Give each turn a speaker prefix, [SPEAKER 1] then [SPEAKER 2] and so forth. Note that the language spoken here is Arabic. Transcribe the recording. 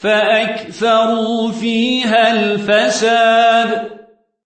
[SPEAKER 1] فأكثروا فيها الفساد.